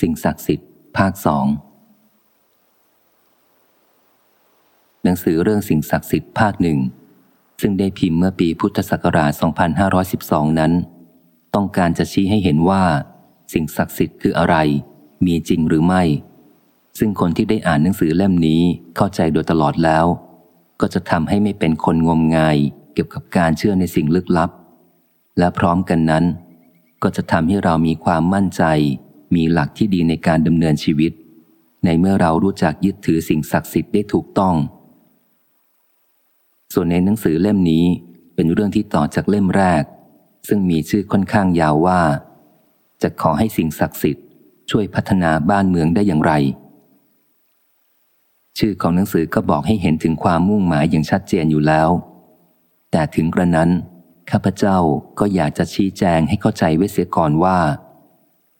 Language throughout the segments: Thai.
สิ่งศักดิ์สิทธิ์ ภาคสองหนังสือเรื่องสิ่งศักดิ์สิทธิ์ภาคหนึ่งซึ่งได้พิมพ์เมื่อปีพุทธศักราช 2512 นั้น ต้องการจะชี้ให้เห็นว่า สิ่งศักดิ์สิทธิ์คืออะไร มีจริงหรือไม่ ซึ่งคนที่ได้อ่านหนังสือเล่มนี้เข้าใจโดยตลอดแล้ว ก็จะทำให้ไม่เป็นคนงมงายเกี่ยวกับการเชื่อในสิ่งลึกลับ และพร้อมกันนั้น ก็จะทำให้เรามีความมั่นใจ มีหลักที่ดีในการดำเนินชีวิต ในเมื่อเรารู้จักยึดถือสิ่งศักดิ์สิทธิ์ได้ถูกต้อง ส่วนในหนังสือเล่มนี้เป็นเรื่องที่ต่อจากเล่มแรก ซึ่งมีชื่อค่อนข้างยาวว่า จะขอให้สิ่งศักดิ์สิทธิ์ช่วยพัฒนาบ้านเมืองได้อย่างไร ชื่อของหนังสือก็บอกให้เห็นถึงความมุ่งหมายอย่างชัดเจนอยู่แล้ว แต่ถึงกระนั้นข้าพเจ้าก็อยากจะชี้แจงให้เข้าใจไว้เสียก่อนว่า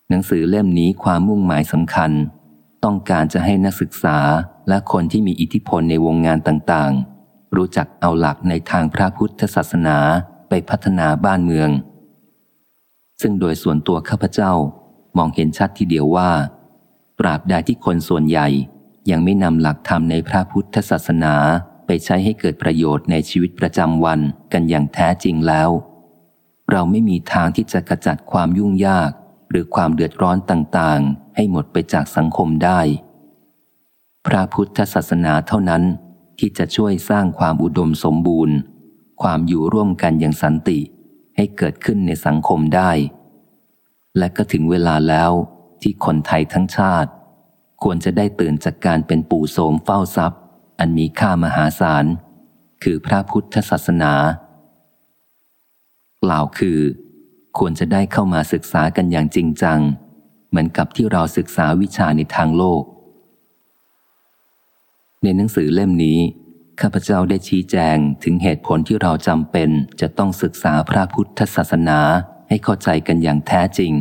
หนังสือเล่มนี้ความมุ่งหมายสำคัญ ต้องการจะให้นักศึกษาและคนที่มีอิทธิพลในวงงานต่างๆ รู้จักเอาหลักในทางพระพุทธศาสนาไปพัฒนาบ้านเมือง ซึ่งโดยส่วนตัวข้าพเจ้ามองเห็นชัดทีเดียวว่าตราบใดที่คนส่วนใหญ่ยังไม่นำหลักธรรมในพระพุทธศาสนาไปใช้ให้เกิดประโยชน์ในชีวิตประจำวันกันอย่างแท้จริงแล้ว เราไม่มีทางที่จะกระจัดความยุ่งยาก หรือความเดือดร้อนต่างๆ ให้หมดไปจากสังคมได้ พระพุทธศาสนาเท่านั้นที่จะช่วยสร้างความอุดมสมบูรณ์ ความอยู่ร่วมกันอย่างสันติให้เกิดขึ้นในสังคมได้ และก็ถึงเวลาแล้วที่คนไทยทั้งชาติ ควรจะได้ตื่นจากการเป็นปู่โสมเฝ้าทรัพย์ อันมีค่ามหาศาล คือพระพุทธศาสนา กล่าวคือ ควรจะได้เข้ามาศึกษากันอย่างจริงจัง เหมือนกับที่เราศึกษาวิชาในทางโลก ในหนังสือเล่มนี้ข้าพเจ้าได้ชี้แจงถึงเหตุผลที่เราจำเป็นจะต้องศึกษาพระพุทธศาสนาให้เข้าใจกันอย่างแท้จริง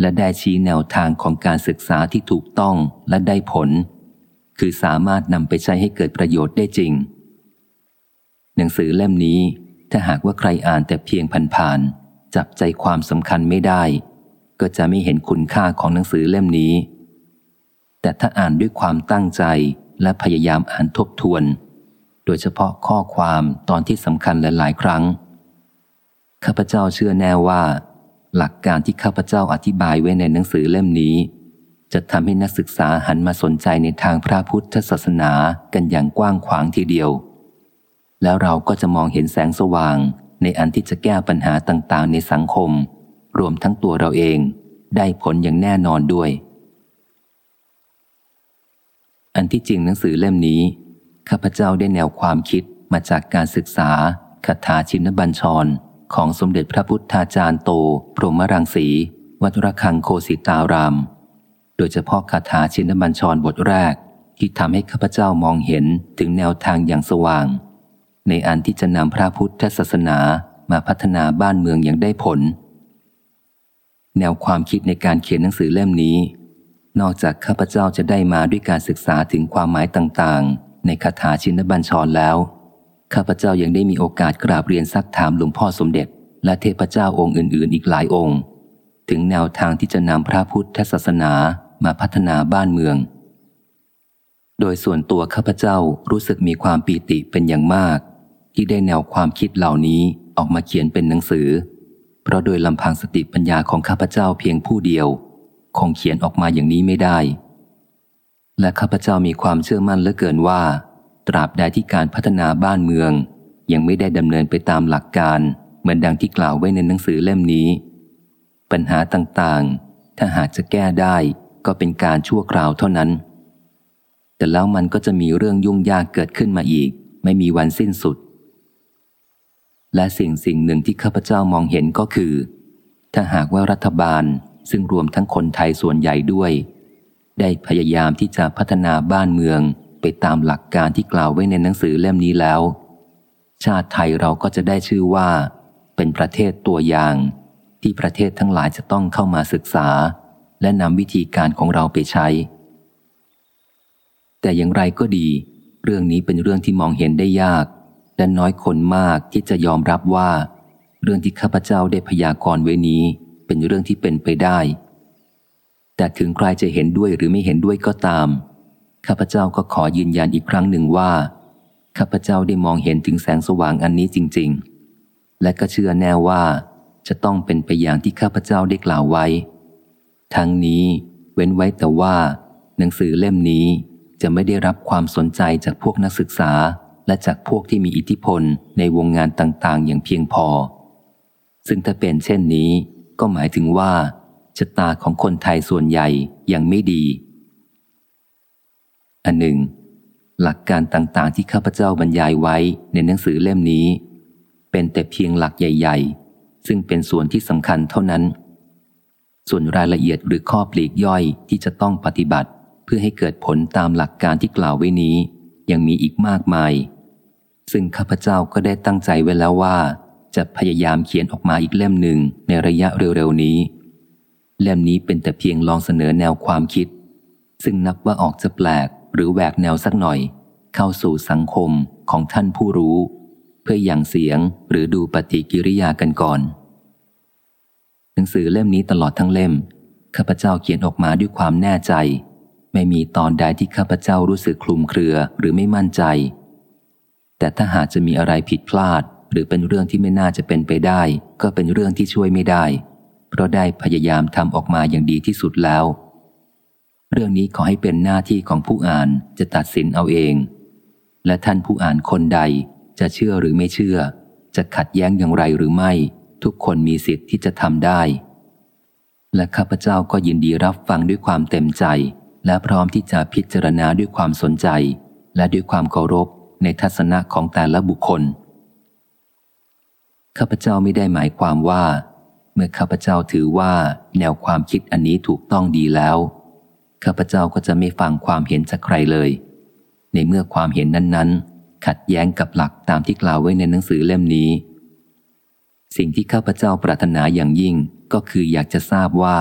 และได้ชี้แนวทางของการศึกษาที่ถูกต้องและได้ผล คือสามารถนำไปใช้ให้เกิดประโยชน์ได้จริง หนังสือเล่มนี้ถ้าหากว่าใครอ่านแต่เพียงผ่านๆ จับใจความสำคัญไม่ได้ ก็จะไม่เห็นคุณค่าของหนังสือเล่มนี้ แต่ถ้าอ่านด้วยความตั้งใจและพยายามอ่านทบทวน โดยเฉพาะข้อความตอนที่สำคัญหลายๆ ครั้ง ข้าพเจ้าเชื่อแน่ว่า หลักการที่ข้าพเจ้าอธิบายไว้ในหนังสือเล่มนี้ จะทำให้นักศึกษาหันมาสนใจในทางพระพุทธศาสนากันอย่างกว้างขวางทีเดียว แล้วเราก็จะมองเห็นแสงสว่าง ในอันที่จะแก้ปัญหาต่างๆ ในสังคม รวมทั้งตัวเราเองได้ผลอย่างแน่นอนด้วย อันที่จริงหนังสือเล่มนี้ ข้าพเจ้าได้แนวความคิดมาจากการศึกษาคาถาชินบัญชร ของสมเด็จพระพุทธาจารย์โต พรหมรังสี วัดระฆังโคสิตาราม โดยเฉพาะคาถาชินบัญชรบทแรก ที่ทำให้ข้าพเจ้ามองเห็นถึงแนวทางอย่างสว่าง ในอันที่จะนำพระพุทธศาสนามาพัฒนาบ้านเมืองอย่างได้ผล แนวความคิดในการเขียนหนังสือเล่มนี้ นอกจากข้าพเจ้าจะได้มาด้วยการศึกษาถึงความหมายต่างๆ ในคาถาชินบัญชรแล้ว ข้าพเจ้ายังได้มีโอกาสกราบเรียนซักถามหลวงพ่อสมเด็จ และเทพเจ้าองค์อื่น ๆ อีกหลายองค์ ถึงแนวทางที่จะนำพระพุทธศาสนามาพัฒนาบ้านเมืองโดยส่วนตัวข้าพเจ้ารู้สึกมีความปีติเป็นอย่างมาก ที่ได้แนวความคิดเหล่านี้ออกมาเขียนเป็นหนังสือ เพราะโดยลำพังสติปัญญาของข้าพเจ้าเพียงผู้เดียว คงเขียนออกมาอย่างนี้ไม่ได้ และข้าพเจ้ามีความเชื่อมั่นเหลือเกินว่า ตราบใดที่การพัฒนาบ้านเมือง ยังไม่ได้ดำเนินไปตามหลักการ เหมือนดังที่กล่าวไว้ในหนังสือเล่มนี้ ปัญหาต่างๆ ถ้าหากจะแก้ได้ก็เป็นการชั่วคราวเท่านั้น แต่แล้วมันก็จะมีเรื่องยุ่งยากเกิดขึ้นมาอีก ไม่มีวันสิ้นสุด และสิ่งสิ่งหนึ่งที่ข้าพเจ้ามองเห็นก็คือ ถ้าหากว่ารัฐบาลซึ่งรวมทั้งคนไทยส่วนใหญ่ด้วย ได้พยายามที่จะพัฒนาบ้านเมืองไปตามหลักการที่กล่าวไว้ในหนังสือเล่มนี้แล้ว ชาติไทยเราก็จะได้ชื่อว่า เป็นประเทศตัวอย่าง ที่ประเทศทั้งหลายจะต้องเข้ามาศึกษา และนำวิธีการของเราไปใช้ แต่อย่างไรก็ดี เรื่องนี้เป็นเรื่องที่มองเห็นได้ยาก และน้อยคนมากที่จะยอมรับว่า เรื่องที่ข้าพเจ้าได้พยากรณ์ไว้นี้ เป็นเรื่องที่เป็นไปได้ แต่ถึงใครจะเห็นด้วยหรือไม่เห็นด้วยก็ตาม ข้าพเจ้าก็ขอยืนยันอีกครั้งหนึ่งว่า ข้าพเจ้าได้มองเห็นถึงแสงสว่างอันนี้จริง ๆ และก็เชื่อแน่ว่า จะต้องเป็นไปอย่างที่ข้าพเจ้าได้กล่าวไว้ ทั้งนี้เว้นไว้แต่ว่า หนังสือเล่มนี้จะไม่ได้รับความสนใจจากพวกนักศึกษา และจากพวกที่มีอิทธิพลในวงงานต่างๆ อย่างเพียงพอ ซึ่งถ้าเป็นเช่นนี้ ก็หมายถึงว่าชะตาของคนไทยส่วนใหญ่ยังไม่ดี อันหนึ่ง หลักการต่างๆ ที่ข้าพเจ้าบรรยายไว้ในหนังสือเล่มนี้ เป็นแต่เพียงหลักใหญ่ ๆ ซึ่งเป็นส่วนที่สำคัญเท่านั้น ส่วนรายละเอียดหรือข้อปลีกย่อยที่จะต้องปฏิบัติ เพื่อให้เกิดผลตามหลักการที่กล่าวไว้นี้ ยังมีอีกมากมาย ซึ่งข้าพเจ้าก็ได้ตั้งใจไว้แล้วว่า จะพยายามเขียนออกมาอีกเล่มหนึ่งในระยะเร็วๆนี้ เล่มนี้เป็นแต่เพียงลองเสนอแนวความคิด ซึ่งนับว่าออกจะแปลกหรือแหวกแนวสักหน่อย เข้าสู่สังคมของท่านผู้รู้ เพื่ออย่างเสียงหรือดูปฏิกิริยากันก่อน หนังสือเล่มนี้ตลอดทั้งเล่มข้าพเจ้าเขียนออกมาด้วยความแน่ใจ ไม่มีตอนใดที่ข้าพเจ้ารู้สึกคลุมเครือหรือไม่มั่นใจ แต่ถ้าหากจะมีอะไรผิดพลาด หรือเป็นเรื่องที่ไม่น่าจะเป็นไปได้ ก็เป็นเรื่องที่ช่วยไม่ได้ เพราะได้พยายามทำออกมาอย่างดีที่สุดแล้ว เรื่องนี้ขอให้เป็นหน้าที่ของผู้อ่านจะตัดสินเอาเอง และท่านผู้อ่านคนใดจะเชื่อหรือไม่เชื่อ จะขัดแย้งอย่างไรหรือไม่ ทุกคนมีสิทธิ์ที่จะทำได้ และข้าพเจ้าก็ยินดีรับฟังด้วยความเต็มใจ และพร้อมที่จะพิจารณาด้วยความสนใจ และด้วยความเคารพ ในทัศนะของแต่ละบุคคล ข้าพเจ้าไม่ได้หมายความว่า เมื่อข้าพเจ้าถือว่าแนวความคิดอันนี้ถูกต้องดีแล้ว ข้าพเจ้าก็จะไม่ฟังความเห็นจากใครเลย ในเมื่อความเห็นนั้น ๆ ขัดแย้งกับหลักตามที่กล่าวไว้ในหนังสือเล่มนี้ สิ่งที่ข้าพเจ้าปรารถนาอย่างยิ่งก็คืออยากจะทราบว่า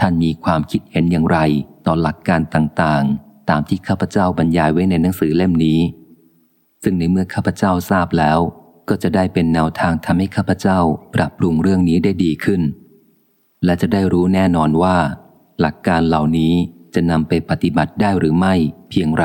ท่านมีความคิดเห็นอย่างไรต่อหลักการต่างๆ ตามที่ข้าพเจ้าบรรยายไว้ในหนังสือเล่มนี้ ซึ่งในเมื่อข้าพเจ้าทราบแล้ว ก็จะได้เป็นแนวทางทำให้ข้าพเจ้าปรับปรุงเรื่องนี้ได้ดีขึ้น และจะได้รู้แน่นอนว่า หลักการเหล่านี้จะนำไปปฏิบัติได้หรือไม่เพียงไร